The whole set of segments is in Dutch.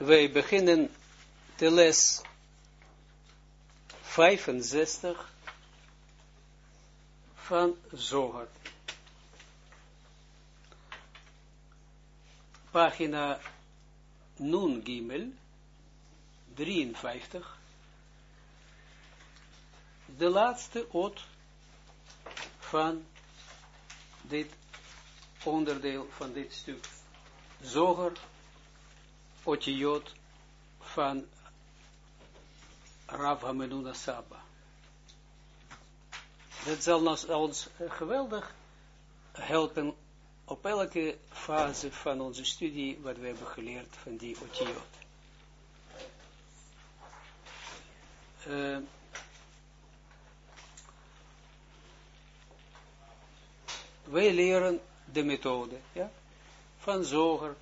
wij beginnen de les 65 van Zohar. Pagina Nun Gimel, 53. De laatste oot van dit onderdeel van dit stuk. Zoger, Otiot van Rav Hamenuna Saba. Dat zal ons geweldig helpen op elke fase van onze studie wat we hebben geleerd van die Otiot. Uh, wij leren de methode, ja, van zoger,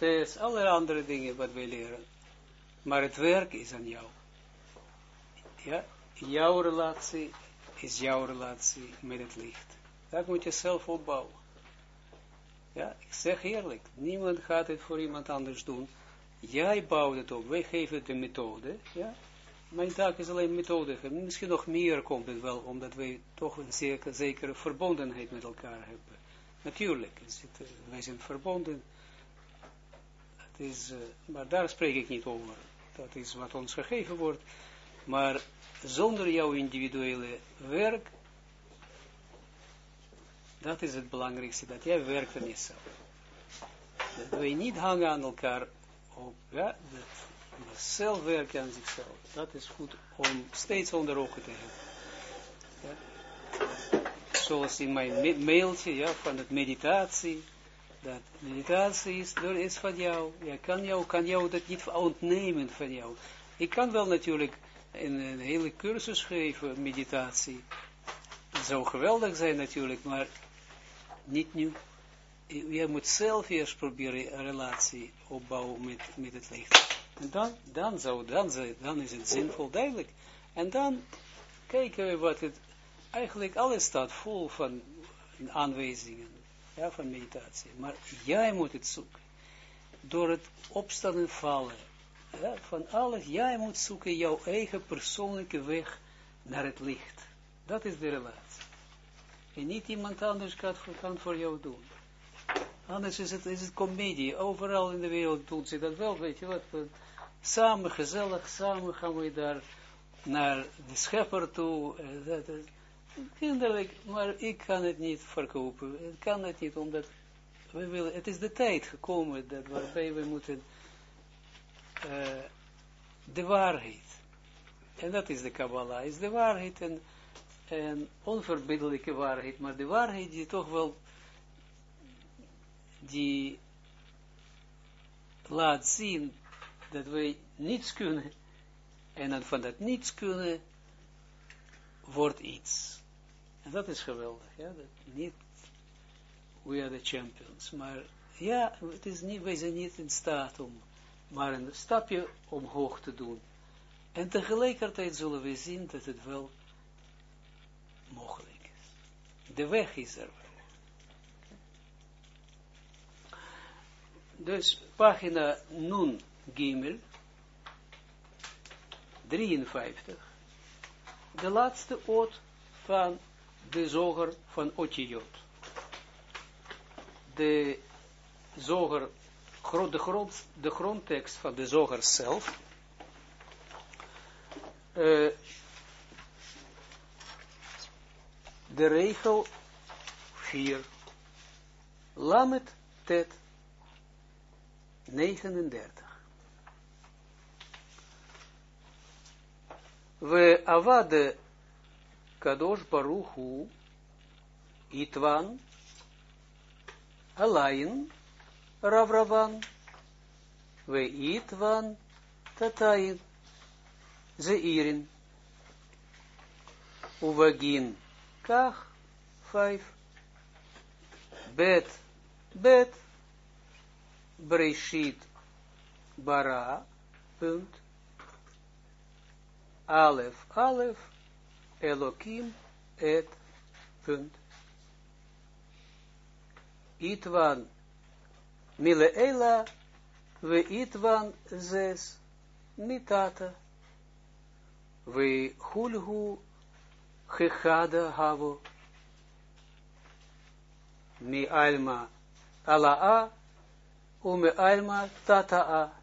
test, alle andere dingen wat wij leren. Maar het werk is aan jou. Ja, jouw relatie is jouw relatie met het licht. Dat moet je zelf opbouwen. Ja, ik zeg eerlijk, niemand gaat het voor iemand anders doen. Jij bouwt het op, wij geven de methode, ja. Mijn taak is alleen methode, misschien nog meer komt het wel, omdat wij toch een zekere, zekere verbondenheid met elkaar hebben. Natuurlijk, wij zijn verbonden, is, uh, maar daar spreek ik niet over. Dat is wat ons gegeven wordt. Maar zonder jouw individuele werk, dat is het belangrijkste, dat jij werkt aan jezelf. Dat wij niet hangen aan elkaar op, ja, dat, maar zelf werken aan zichzelf. Dat is goed om steeds onder ogen te hebben. Ja. Zoals in mijn mailtje, ja, van het meditatie, dat meditatie is, is van jou. Ja, kan jou, kan jou dat niet ontnemen van jou. Ik kan wel natuurlijk een, een hele cursus geven, meditatie. Het zou geweldig zijn natuurlijk, maar niet nu. Je moet zelf eerst proberen een relatie opbouwen met, met het licht. En dan, dan, zou, dan, dan is het zinvol duidelijk. En dan kijken we wat het, eigenlijk alles staat vol van aanwijzingen, ja, van meditatie. Maar jij moet het zoeken. Door het opstaan en vallen, van alles, jij moet zoeken jouw eigen persoonlijke weg naar het licht. Dat is de relatie. En niet iemand anders kan, kan voor jou doen. Anders is het, is het comedie. Overal in de wereld doen ze dat wel, weet je wat. Samen, gezellig, samen gaan we daar naar de schepper toe. Eh, kinderlijk, maar ik kan het niet verkopen. Ik kan het niet, omdat we willen, het is de tijd gekomen dat waarbij we moeten uh, de waarheid. En dat is de Kabbalah, is de waarheid en, en onverbiddelijke waarheid, maar de waarheid die toch wel die laat zien dat wij niets kunnen, en dan van dat niets kunnen, wordt iets. En dat is geweldig, ja, dat niet, we are the champions, maar ja, het is niet, wij zijn niet in staat om maar een stapje omhoog te doen. En tegelijkertijd zullen we zien dat het wel mogelijk is. De weg is er wel. Dus pagina Nun Gimel 53. De laatste oot van de zoger van Otijot. De zoger, de, grond, de grondtekst van de zoger zelf. Uh, de regel 4. Lamet tet 39. We avade kadosh baruchu itvan alain ravravan we itvan tatayin zeirin uvagin kach vijf bet bet Breshit bara, punt, Alef, Alef, Elokim, et, punt. Itwan, Mileela, we itwan zes, mitata, we hulhu gechada havo, mi alma ala'a, ume alma tata'a.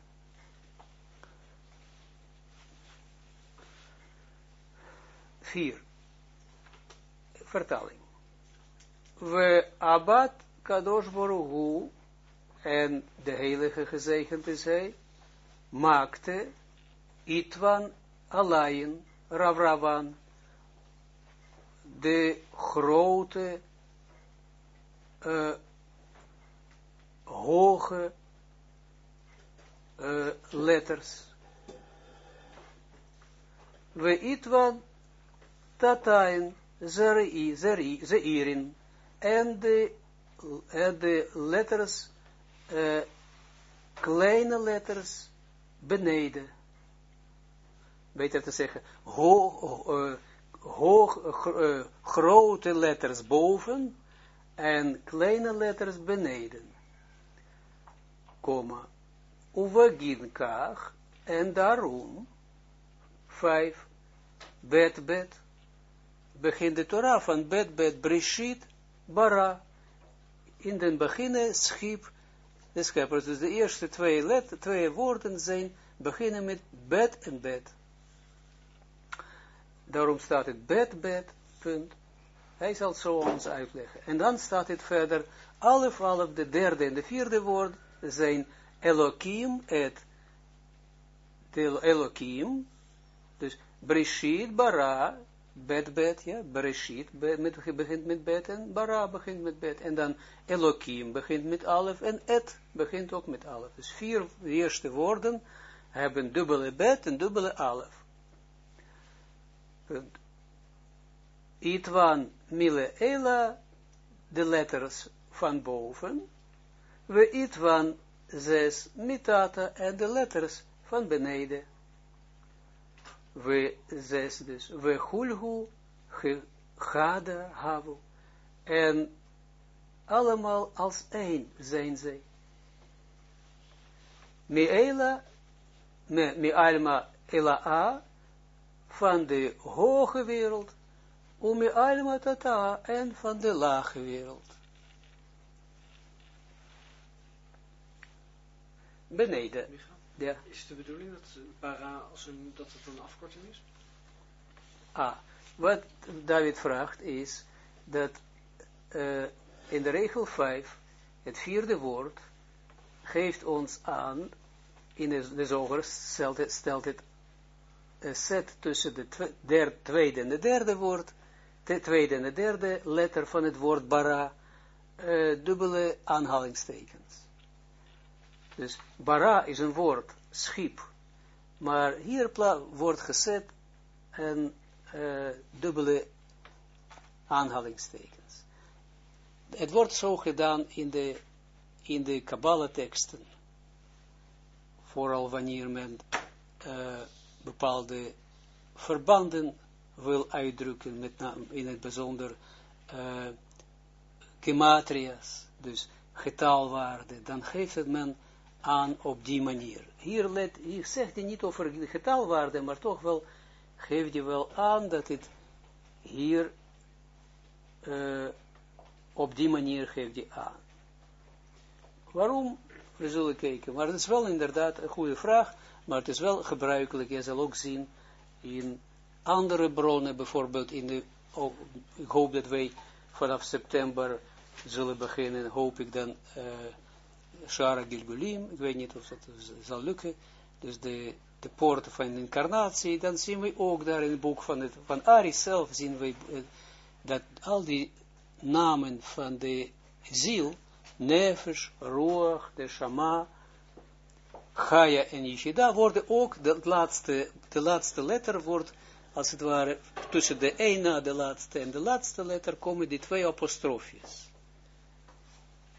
Vier. Vertaling. We abad kadosh boruhu, en de heilige gezegend is hij, maakte Itwan Alayin Ravravan, de grote, uh, hoge uh, letters. We Itwan Tatain Zeri, Zeri, Zeirin, en de, en de letters kleine letters beneden. Beter te zeggen, hoog, hoog, uh, grote letters boven en kleine letters beneden. Komma. Uwagin en daarom, vijf, bet, bet, begint de Torah van bet, bet, brishit, bara, in den beginnen schiep de schepper. Dus de eerste twee, let, twee woorden zijn, beginnen met bed en bed. Daarom staat het bed, bed, punt. Hij zal zo ons uitleggen. En dan staat het verder, alef, alef, de derde en de vierde woord zijn Elohim, et Elohim, dus Brishit, Bara, bet, bet, ja, Bereshit begint met bet en bara begint met bet. En dan Elohim begint met alef en et begint ook met alef. Dus vier eerste woorden hebben dubbele bet en dubbele alef. Punt. Itwan mile ela, de letters van boven. We itwan zes mitata en de letters van beneden we zes dus, we hulhu gada havu, en allemaal als één zijn zij. Mi'ela, mi alma ela van de hoge wereld, om mi alma tata, en van de lage wereld. Beneden. Ja. Is het de bedoeling dat para, als een, dat het een afkorting is? Ah, wat David vraagt is dat uh, in de regel 5, het vierde woord, geeft ons aan, in de, de zoger stelt het, stelt het uh, set tussen de twe, der, tweede en de derde woord, de tweede en de derde letter van het woord bara, uh, dubbele aanhalingstekens. Dus bara is een woord, schip. Maar hier wordt gezet een uh, dubbele aanhalingstekens. Het wordt zo gedaan in de, in de Kabbalah-teksten. Vooral wanneer men uh, bepaalde verbanden wil uitdrukken, met in het bijzonder uh, gematrias, dus getalwaarde, dan geeft het men aan op die manier. Hier, let, hier zegt hij niet over getalwaarde, maar toch wel geeft hij wel aan dat het hier uh, op die manier geeft hij aan. Waarom? We zullen kijken. Maar het is wel inderdaad een goede vraag, maar het is wel gebruikelijk. Je zal ook zien in andere bronnen, bijvoorbeeld in de, oh, ik hoop dat wij vanaf september zullen beginnen, hoop ik dan, uh, Shara Gilgulim, ik weet niet of dat zal lukken, dus de, de poorten van de incarnatie, dan zien we ook daar in het boek van, het, van Ari zelf, zien we uh, dat al die namen van de ziel, Nefesh, Ruach, de Shama, Chaya en Yishida, worden ook, de laatste, de laatste letter wordt, als het ware, tussen de een na de laatste en de laatste letter, komen die twee apostrofjes.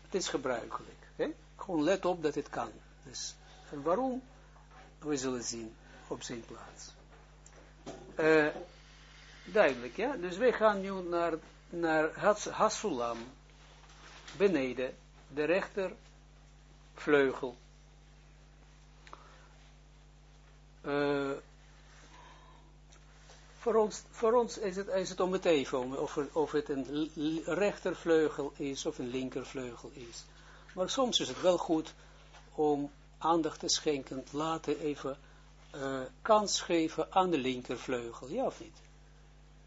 Het is gebruikelijk. Gewoon let op dat het kan. Dus, en waarom? We zullen zien op zijn plaats. Uh, duidelijk, ja. Dus wij gaan nu naar, naar Hasulam, beneden, de rechter vleugel. uh, voor, ons, voor ons is het, is het om het even, of, of het een rechtervleugel is of een linkervleugel is. Maar soms is het wel goed om aandacht te schenken, laten even uh, kans geven aan de linkervleugel, ja of niet?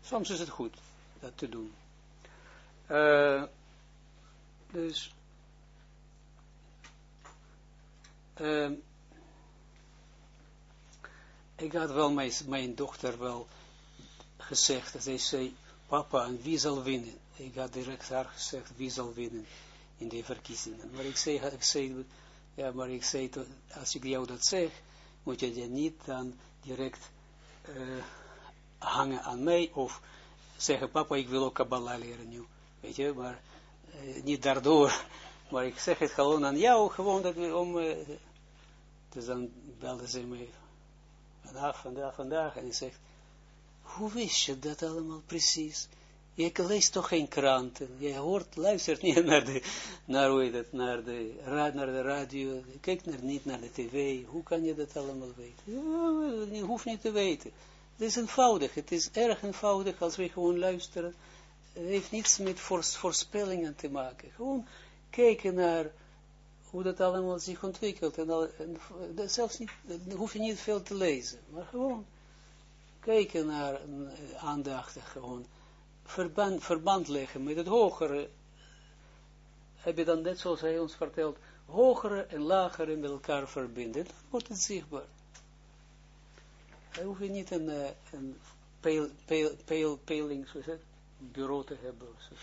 Soms is het goed dat te doen. Uh, dus, uh, ik had wel mijn, dochter wel gezegd, dat zij zei, papa, en wie zal winnen? Ik had direct haar gezegd, wie zal winnen in de verkiezingen. Maar ik zei, ik zei ja, maar ik zei, als ik jou dat zeg, moet je je niet dan direct uh, hangen aan mij, of zeggen, papa, ik wil ook Kabbalah leren nu, weet je, maar uh, niet daardoor, maar ik zeg het gewoon aan jou, gewoon dat we om, uh, dus dan belde ze mij, vandaag, vandaag, vandaag, en hij zegt, hoe wist je dat allemaal precies? Je leest toch geen kranten, je hoort, luistert niet naar de, naar, hoe het, naar de, naar de radio, je kijkt naar, niet naar de tv, hoe kan je dat allemaal weten? Je hoeft niet te weten. Het is eenvoudig, het is erg eenvoudig als we gewoon luisteren. Het heeft niets met voorspellingen te maken. Gewoon kijken naar hoe dat allemaal zich ontwikkelt. En, al, en zelfs niet, hoef je niet veel te lezen, maar gewoon kijken naar uh, aandachtig gewoon verband, verband leggen met het hogere, heb je dan net zoals hij ons vertelt, hogere en lagere met elkaar verbinden, dan wordt het zichtbaar. Hij hoeft je niet een, uh, een peiling, zoals het, bureau te hebben. Zo.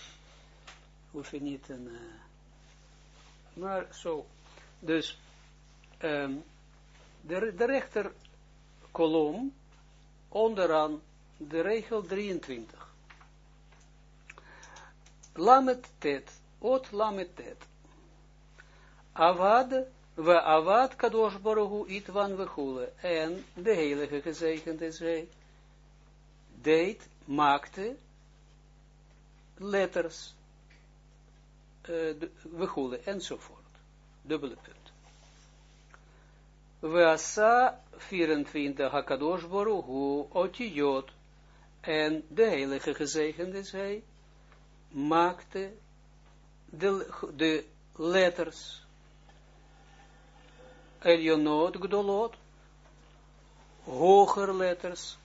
Hoef je niet een... Uh, maar zo. Dus um, de, de onderaan de regel 23. Lamet tet, ot lamet tet. Avad, we avad kadosh baruhu itvan vechule. En de heilige gezegende zij, deed, maakte, letters, uh, vechule, enzovoort. Dubbele punt. We asa 24 hakadosh baruhu otiyot. En de heilige gezegende zij, maakte de, de letters Elionot Gdolot, hoger letters,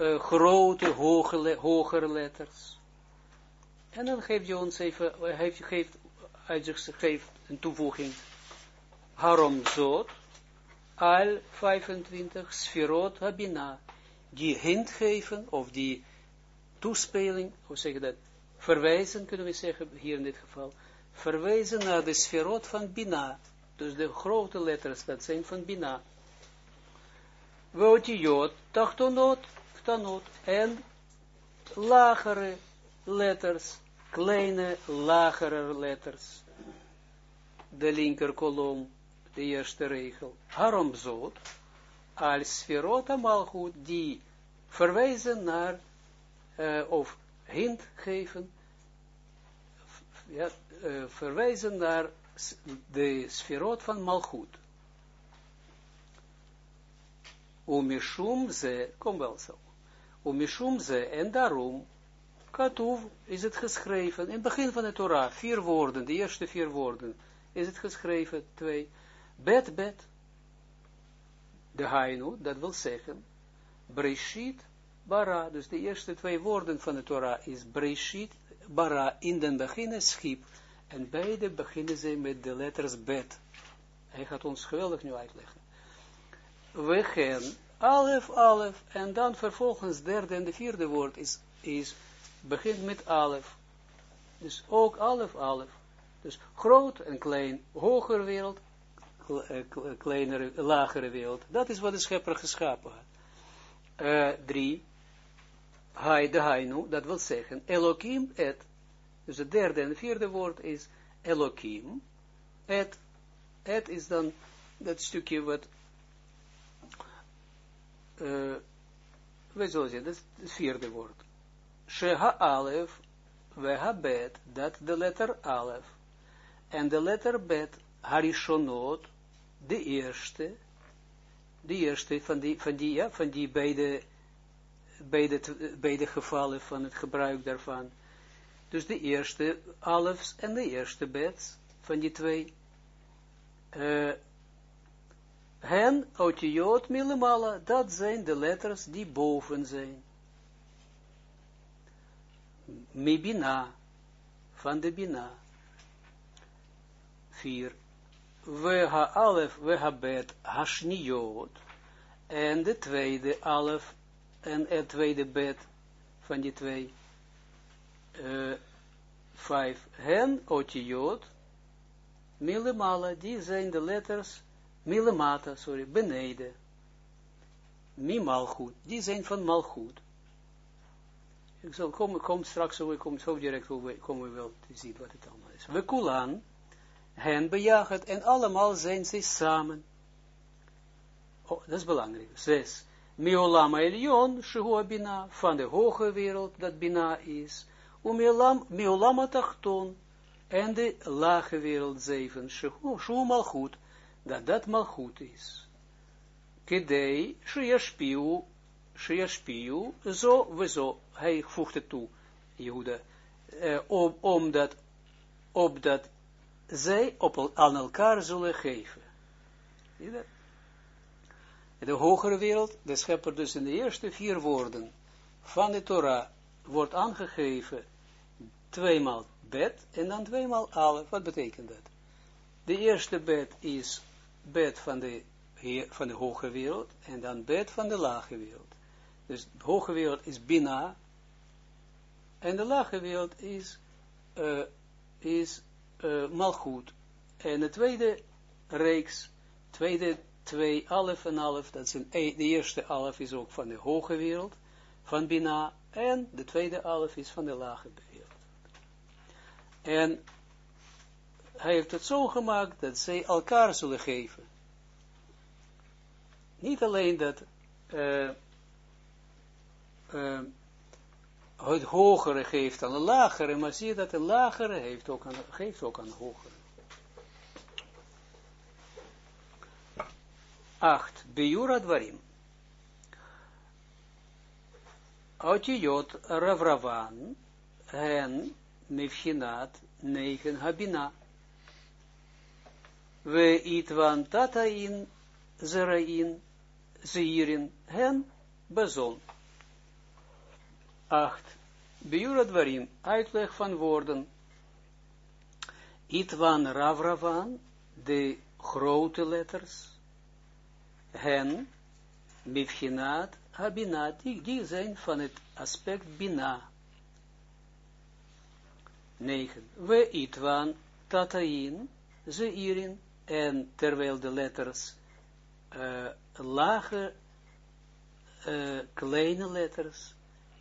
uh, grote, hoge, hoger letters. En dan geeft je ons even, heeft, geeft, geeft, geeft een toevoeging, Harom Zot, al 25, Sferot Habina, die hint geven, of die toespeling, hoe zeg je dat, verwijzen, kunnen we zeggen, hier in dit geval, verwijzen naar de sferot van Bina, dus de grote letters, dat zijn van Bina. Wotiot, tachtonot, ktanot, en lagere letters, kleine, lagere letters. De linker kolom, de eerste regel. Harom zot, als sferot amalchut, die verwijzen naar, uh, of hint geven, ja, uh, verwijzen naar de sferot van Malchut. Umishum ze, kom wel zo. Umishum ze, en daarom, katuv, is het geschreven, in het begin van de Torah, vier woorden, de eerste vier woorden, is het geschreven, twee, bet, bet, de hainu, dat wil zeggen, Breshit, bara, dus de eerste twee woorden van de Torah is Breshit, bara, in den beginnen schip, en beide beginnen ze met de letters bet. Hij gaat ons geweldig nu uitleggen. We gaan alef, alef, en dan vervolgens derde en de vierde woord is, is begint met alef. Dus ook alef, alef. Dus groot en klein, hoger wereld, eh, kleinere, lagere wereld. Dat is wat de schepper geschapen had. Uh, drie, Hai de Hainu, dat wil zeggen, Elohim et, dus het derde en vierde woord is Elohim, et, et is dan dat stukje wat, we zullen zien, dat is het vierde woord. Sheha alef, we ha bet, dat de letter alef, en de letter bet, harishonot, de eerste, de eerste van die, van die, ja, van die beide, beide, beide gevallen van het gebruik daarvan. Dus de eerste alfs en de eerste bed van die twee. Uh, hen, otiot milemala, dat zijn de letters die boven zijn. Mibina, van de bina. Vier. We ha alef, we ha bet, hashniot. En de tweede alef, en het tweede bed van die twee. Uh, vijf. Hen, otiot, milemala, die zijn de letters milemata, sorry, beneden. Mi malchut, die zijn van malchut. Ik zal kom, kom straks, zo, kom zo direct, komen we wel te zien wat het allemaal is. We kulan, hen bejaagd, en allemaal zijn ze samen. Oh, dat is belangrijk. Zes. Miolam Elion, Shehua Bina, van de hoge wereld, dat Bina is. Umiolam, Miolam Atachton, en de lage wereld, zeven. Shehu Malchut, dat dat Malchut is. Kedei, Sheyashpiu, Sheyashpiu, zo we zo. Hij voegt het toe, Jehuda, uh, om, omdat, opdat zij op, aan elkaar zullen geven. Dat? De hogere wereld, de schepper dus in de eerste vier woorden van de Torah wordt aangegeven tweemaal bed en dan tweemaal alef. Wat betekent dat? De eerste bed is bed van de, van de hoge wereld en dan bed van de lage wereld. Dus de hoge wereld is Bina en de lage wereld is, uh, is uh, Malchut. En de tweede reeks, tweede twee alef en alef, dat zijn, de eerste alef is ook van de hoge wereld, van Bina, en de tweede alef is van de lage wereld. En hij heeft het zo gemaakt dat zij elkaar zullen geven. Niet alleen dat uh, uh, het hogere geeft aan de lagere, maar zie je dat de lagere geeft ook aan de hogere. 8. Bejura dwarim. Otiyot ravravan hen mifchinat negen habina. We itwan tatain zerain zeirin hen bezon. 8. Biura dwarim, uitleg van woorden. Itwan ravravan, de grote letters, hen, mifchinat, habinat, die zijn van het aspect bina. 9. We itwan tatain, zeirin, en terwijl de letters uh, lage, uh, kleine letters,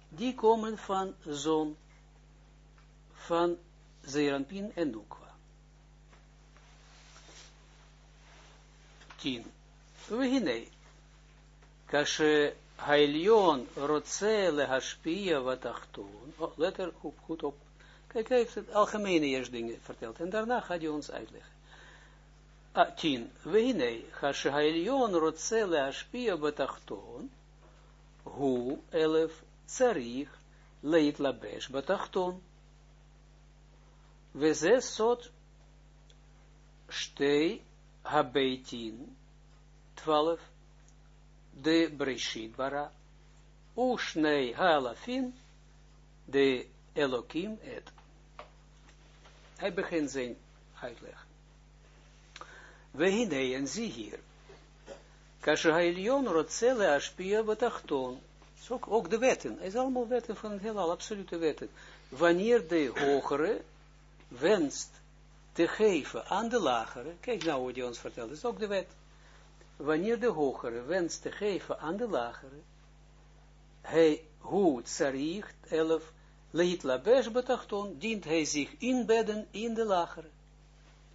die komen van zon, van Zeranpin en Nukwa. 10. Вегіней. Каше Гайльон роце легашпія Oh, Letter op, goed op. Kijk, hij heeft het algemene eerst dingen verteld. En daarna gaat je ons uitleggen. Ah, tien. Weinei, hashe hailion rotze leashpia batachton. Hu, elef, tsarich, leit labesh we zes sot, Stei habeitin. 12, de Breshidbara Ushnei halafin, de Elohim et. Hij begint zijn uitleg. We hinei zie hier. Kashailion rotzele aspia betachton. Ook, de wetten. Het is allemaal wetten van het heelal, absolute wetten. Wanneer de hogere wenst te geven aan de lagere. Kijk nou wat hij ons vertelt. Dat is ook de wet. Wanneer de hogere wenst te geven aan de lagere, hij, hoe tsaricht, elf, leit labesh betachton, dient hij zich inbedden in de lagere.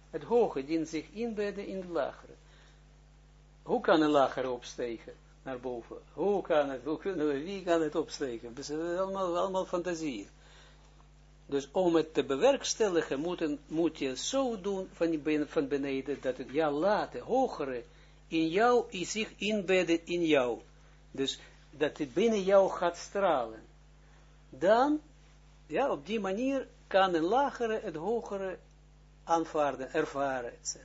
Het hoge dient zich inbedden in de lagere. Hoe kan een lagere opstegen? naar boven. Hoe kan het, wie kan het opsteken? Dus het is allemaal, allemaal fantasie. Dus om het te bewerkstelligen, moet, moet je zo doen van, van beneden, dat het ja laten, hogere, in jou, is zich inbedden in jou. Dus dat het binnen jou gaat stralen. Dan, ja, op die manier kan een lagere het hogere aanvaarden, ervaren, etc.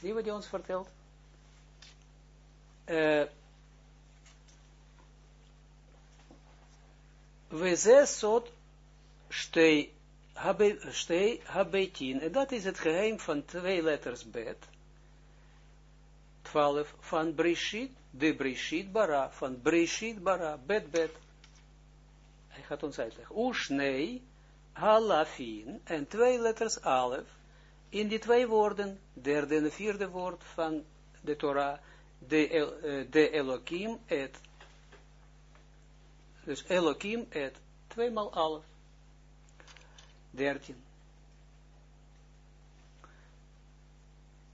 Zie wat hij ons vertelt? Uh, we zes sot stei habetin. En dat is het geheim van twee letters bet. 12 van Brishit, de Brishit bara, van Brishit bara, bet bet. Hij gaat ons uitleggen. Ushnei, halafin, en twee letters alef, in die twee woorden, derde en vierde woord van de Torah, de, el, uh, de Elohim et. Dus Elohim et, tweemaal alef. Dertien.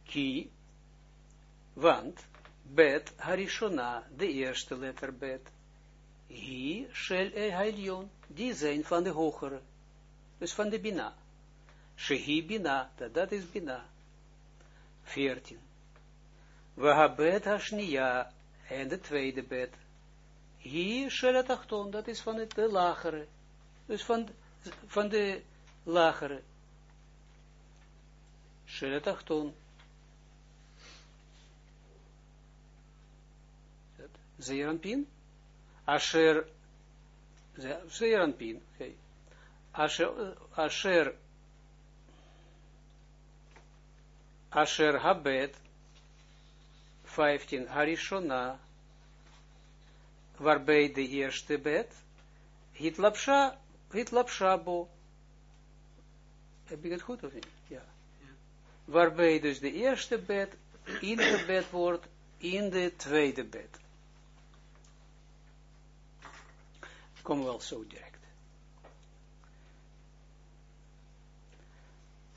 Ki, want bet harishona, de eerste letter bet, hi shel e hailion, die zijn van de hogere, dus van de bina. Shehi bina, dat, dat is bina. Veertien. We habet hashnia, en de tweede bet. Hi shel achton, dat is van de lagere, dus van, van de lagere. Shel achton. Zeeranpin, Asher, Zeeranpin, okay. Asher, Asher, Asher Habet, 15, Harishona, waarbij de eerste bed, hitlapsha, hitlapsha bo. Heb ik het goed of niet? Ja. Waarbij dus de eerste bed ingebed wordt in de tweede bed. Kom wel zo direct.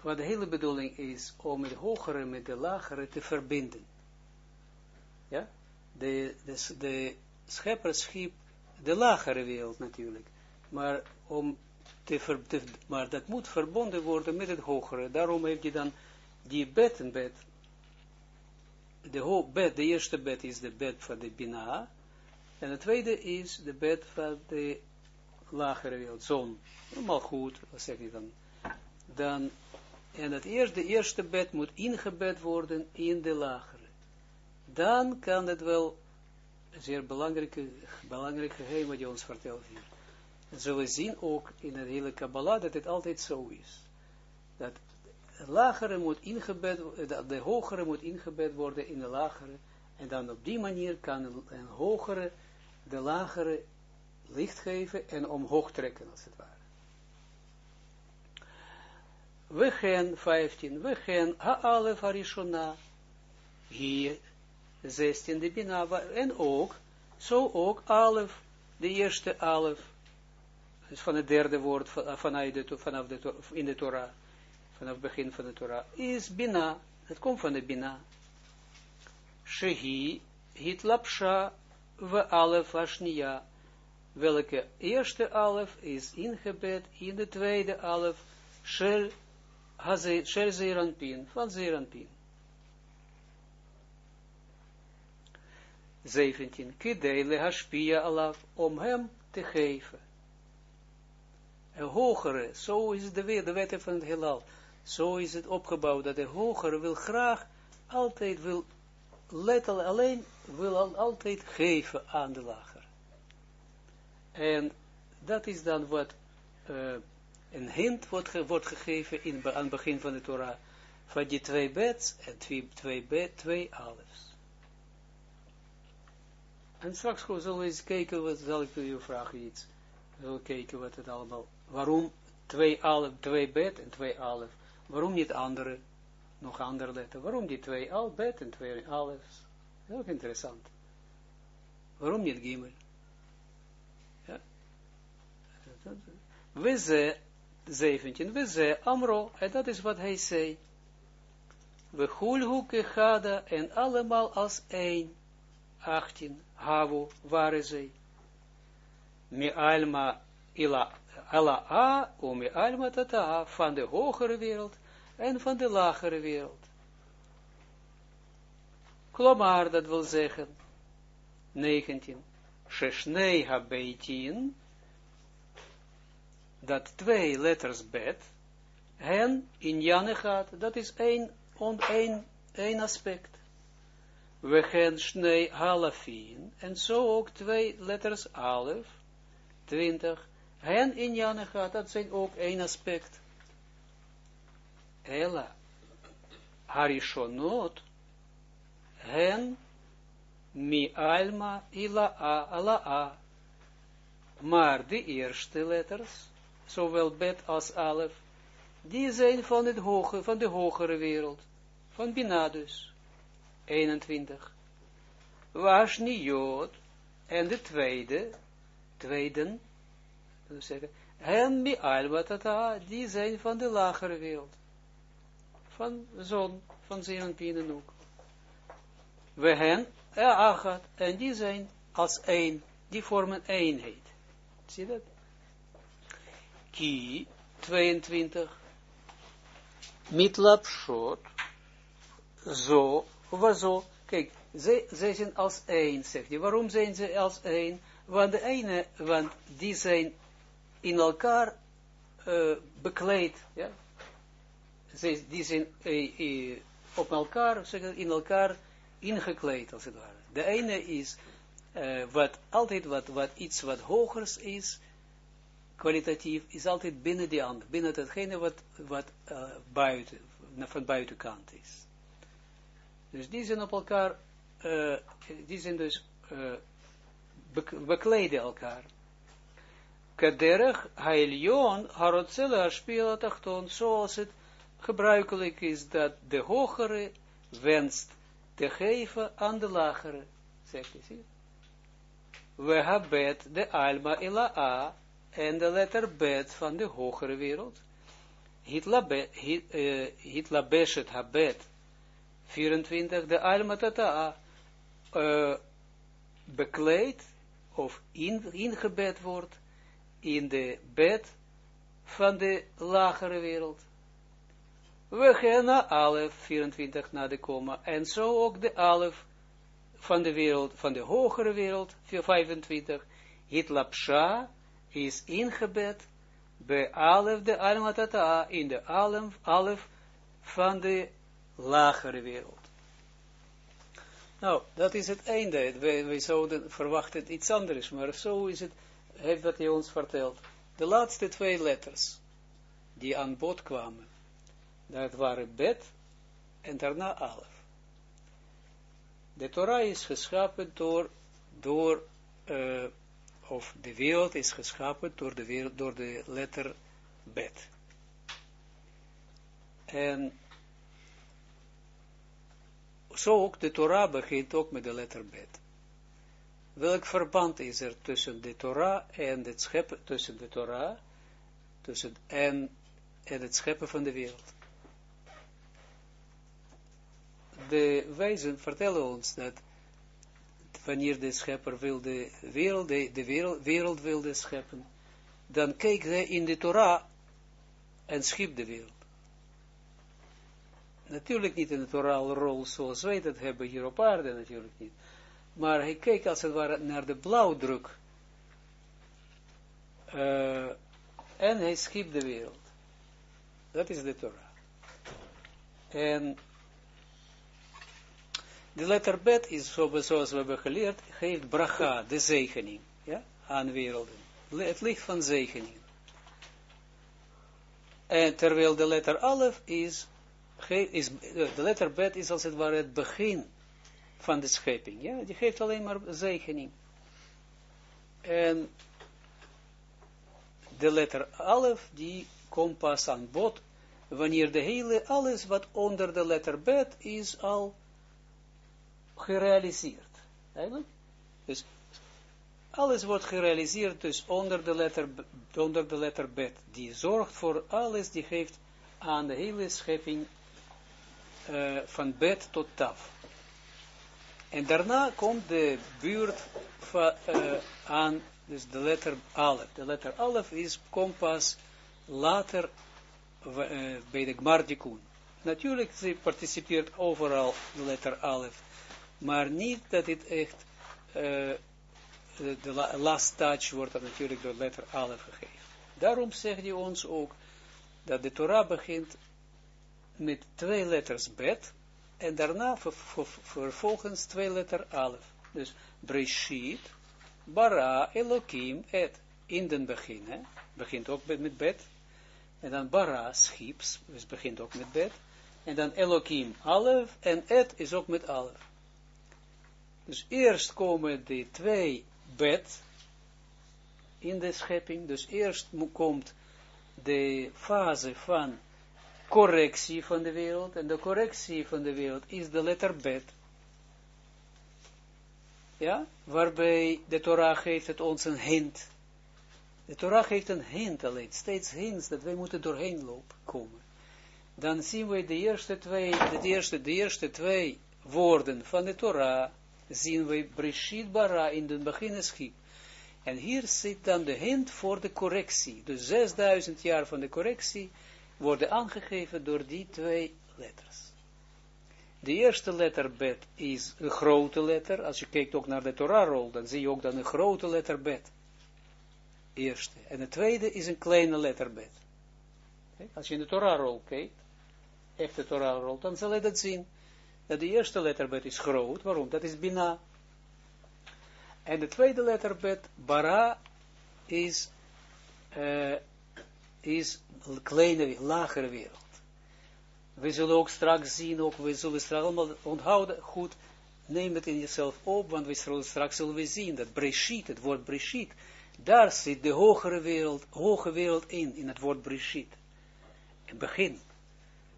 Wat de hele bedoeling is om het hogere met de lagere te verbinden. Ja? De, de, de schiep de lagere wereld natuurlijk. Maar, om te ver, maar dat moet verbonden worden met het hogere. Daarom heeft je dan die bed bed. De, bed, de eerste bed is de bed van de Bina. En het tweede is de bed van de lagere wereld, zon. Normaal goed, wat zeg je dan? Dan, en het eerste, de eerste bed moet ingebed worden in de lagere. Dan kan het wel, een zeer belangrijke, belangrijk geheim wat je ons vertelt hier. Dat zullen we zien ook in het hele Kabbalah, dat het altijd zo is. Dat de lagere moet ingebed, de hogere moet ingebed worden in de lagere, en dan op die manier kan een hogere de lagere licht geven en omhoog trekken, als het ware. We gaan, 15, we gaan, ha'alef harishona, hier, 16 de bina, en ook, zo ook, alef, de eerste alef, dus van het derde woord vanuit de, vanaf de, in de Torah, vanaf het begin van de Torah, is bina, het komt van de bina. Shehi, hitlapsha, we alef ashniya, welke eerste alef is ingebed in de tweede alef, shel, zeranpin, van zeranpin. 17. Kidele hashpia alaf, om hem te geven. Een hogere, zo is de wetten van het heelal. Zo is het opgebouwd, dat de hogere wil graag, altijd wil, letterlijk alleen, wil altijd geven aan de laag. En dat is dan wat uh, een hint wordt, wordt gegeven in, aan het begin van de Torah, van die twee beds en twee, twee, twee alefs. En straks zullen we eens kijken, wat zal ik u vragen iets, zullen we kijken wat het allemaal, waarom twee alef, twee bed en twee alef, waarom niet andere, nog andere letter, waarom die twee al bed en twee alefs, ook interessant. Waarom niet gimel? We ze, 17, we ze, Amro, en dat is wat hij zei. We hulhu kechada, en allemaal als één. 18, Havu, waren zij. Mi alma ila, ala a, o mi alma tata, van de hogere wereld, en van de lagere wereld. Klomar, dat wil zeggen, 19. Sheshnei habeitin, dat twee letters bet, hen in Janne gaat, dat is één, on, één, één aspect. We gaan snei halafin, en zo ook twee letters alef, 20, hen in Janne gaat, dat zijn ook één aspect. Ela, harishonot, hen mi alma ila a ala a. Maar de eerste letters, zowel bet als alef, die zijn van, het hoge, van de hogere wereld, van Bina dus. 21. Washniot, en de tweede, tweeden, zeggen, en mi alma tata, die zijn van de lagere wereld. Van zon, van zin en pienen ook. We hen, achat, en die zijn als één, die vormen eenheid. Zie dat? Ki, 22, mitlapshot, zo, zo. Kijk, zij, zij zijn als één, zegt hij. Waarom zijn ze als één? Want de ene, want die zijn in elkaar uh, bekleed, ja. Zij, die zijn uh, uh, op elkaar, in elkaar ingekleed, als het ware. De ene is uh, wat altijd wat, wat iets wat hogers is, kwalitatief, is altijd binnen die ander, binnen datgene wat, wat uh, buiten, van buitenkant is. Dus die zijn op elkaar, uh, die zijn dus bekleden elkaar. Kaderech haelion harotzela spela tachton, zoals het gebruikelijk is dat de hogere wenst te geven aan de lagere, zegt hij. We hebben de alma ila a, en de letter bet van de hogere wereld. Hitlabeshet habet, 24, de alma tata, uh, bekleed, of in, ingebed wordt, in de bed van de lagere wereld. We gaan naar alef, 24 na de komma, en zo ook de alef van de wereld, van de hogere wereld, 25, hitlapsha is ingebed bij alef de almatata, in de alef, alef van de lagere wereld. Nou, dat is het einde. Wij zouden verwachten iets anders, maar zo is het, heeft dat hij ons verteld. De laatste twee letters, die aan bod kwamen, dat waren bet en daarna alef. De Torah is geschapen door, door uh, of de wereld is geschapen door de, wereld, door de letter bet. En zo ook de Torah begint ook met de letter bet. Welk verband is er tussen de Torah en het scheppen, tussen de Torah tussen, en, en het scheppen van de wereld? De wijzen vertellen ons dat wanneer de schepper wilde wereld, de, de wereld, wereld wilde scheppen, dan keek hij in de Torah en schiep de wereld. Natuurlijk niet in de Torah rol zoals wij dat hebben hier op aarde, natuurlijk niet. Maar hij keek als het ware naar de blauwdruk. Uh, en hij schiep de wereld. Dat is de Torah. En de letter bet is, zoals we hebben geleerd, geeft bracha, de zegening, ja, aan werelden. Het licht van zegening. En terwijl de letter alef is, is, de letter bet is als het ware het begin van de schepping, ja, die geeft alleen maar zegening. En de letter alef, die komt pas aan bod, wanneer de hele, alles wat onder de letter bet is al gerealiseerd. Eigenlijk. Dus alles wordt gerealiseerd dus onder de letter, onder de letter bet. Die zorgt voor alles, die geeft aan de hele schepping uh, van bet tot taf. En daarna komt de buurt uh, aan, dus de letter alef. De letter alef is, komt pas later uh, bij de Gmardikun. Natuurlijk, ze participeert overal de letter alef maar niet dat het echt, uh, de, last touch wordt dan natuurlijk door letter Alef gegeven. Daarom zegt hij ons ook, dat de Torah begint met twee letters bet, en daarna vervolgens twee letter Alef. Dus Breshit, Bara, Elohim, Et. In den begin, begint ook met, met bet. En dan Bara, schips, dus begint ook met bet. En dan Elohim, Alef, en Et is ook met Alef. Dus eerst komen die twee bet in de schepping. Dus eerst komt de fase van correctie van de wereld. En de correctie van de wereld is de letter bet. Ja, waarbij de Torah geeft het ons een hint. De Torah geeft een hint alleen, steeds hints, dat wij moeten doorheen lopen, komen. Dan zien we de eerste twee, de eerste, de eerste twee woorden van de Torah, zien we Breshit Bara in het begin schip. En hier zit dan de hint voor de correctie. Dus 6000 jaar van de correctie worden aangegeven door die twee letters. De eerste letter bet is een grote letter. Als je kijkt ook naar de Torah-rol, dan zie je ook dan een grote letter bet. Eerste. En de tweede is een kleine letter bet. Als je in de Torah-rol kijkt, echte Torah-rol, dan zal je dat zien. Dat de eerste letterbed is groot. Waarom? Dat is Bina. En de tweede letterbed, Bara, is, uh, is een kleine, lagere wereld. We zullen ook straks zien, ook, we zullen straks allemaal onthouden, goed, neem het in jezelf op, want we zullen straks zullen we zien dat Breshit, het woord Breshit, daar zit de hogere wereld, hoge wereld in, in het woord Breshit. In begin.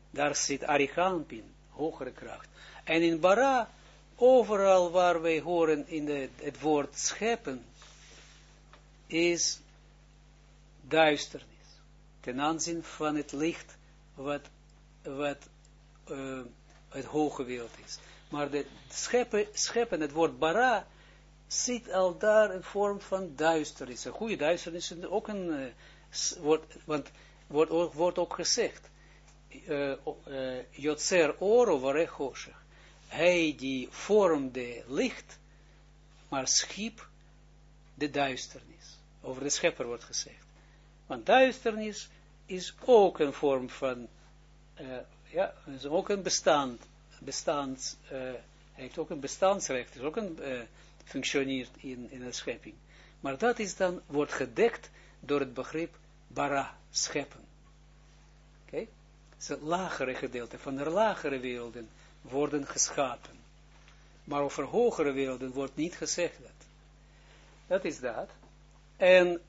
Daar zit Arichampin, hogere kracht. En in Bara, overal waar wij horen in de, het woord scheppen, is duisternis. Ten aanzien van het licht wat, uh, het hoge wereld is. Maar de scheppen, scheppen, het woord bara, zit al daar in vorm van duisternis. Een goede duisternis is ook een, uh, wordt, want wordt, wordt ook gezegd, Jotzer oro varechoshech hij die vormde licht, maar schiep de duisternis. Over de schepper wordt gezegd. Want duisternis is ook een vorm van, ja, is ook een bestand, bestands, uh, heeft ook een bestaansrecht, is ook een, uh, functioneert in, in de schepping. Maar dat is dan, wordt gedekt door het begrip bara, scheppen. Het lagere gedeelte van de lagere werelden worden geschapen. Maar over hogere werelden wordt niet gezegd dat. Dat is dat. En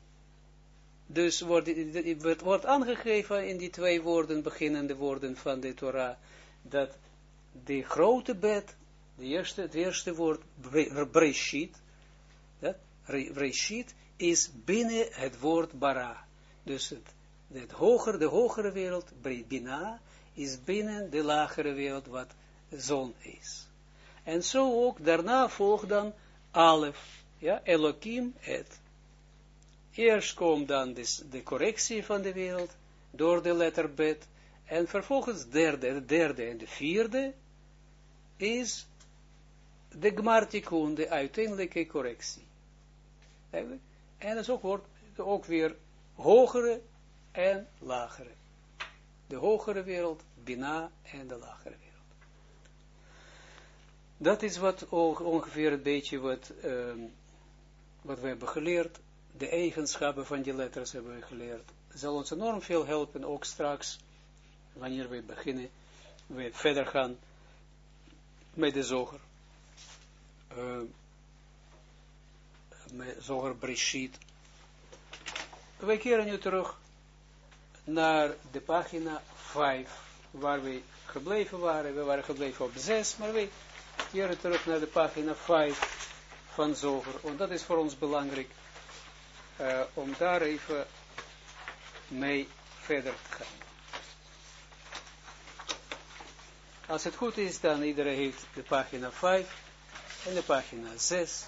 dus wordt, het wordt aangegeven in die twee woorden, beginnende woorden van de Torah, dat de grote bed, de eerste, het eerste woord, Breshit, dat, Breshit, is binnen het woord bara. Dus het, het hoger, de hogere wereld, Bina, is binnen de lagere wereld, wat zon is. En zo ook, daarna volgt dan Alef, ja, Elohim et. Eerst komt dan de correctie van de wereld, door de letter bet, en vervolgens derde, de derde en de vierde, is de gmartikun, de uiteindelijke correctie. En dat ook, wordt ook weer hogere en lagere. De hogere wereld, Bina en de lagere wereld. Dat is wat ongeveer een beetje wat, um, wat we hebben geleerd. De eigenschappen van die letters hebben we geleerd. Zal ons enorm veel helpen, ook straks, wanneer we beginnen, we verder gaan met de zoger. Uh, met zoger Breshit. We keren nu terug naar de pagina 5, waar we gebleven waren. We waren gebleven op 6, maar we keren terug naar de pagina 5 van Zoger. Want dat is voor ons belangrijk uh, om daar even mee verder te gaan. Als het goed is, dan iedereen heeft de pagina 5 en de pagina 6.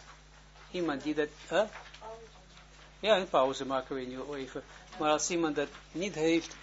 Iemand die dat... Huh? Ja, een pauze maken we nu even. Maar als iemand dat niet heeft,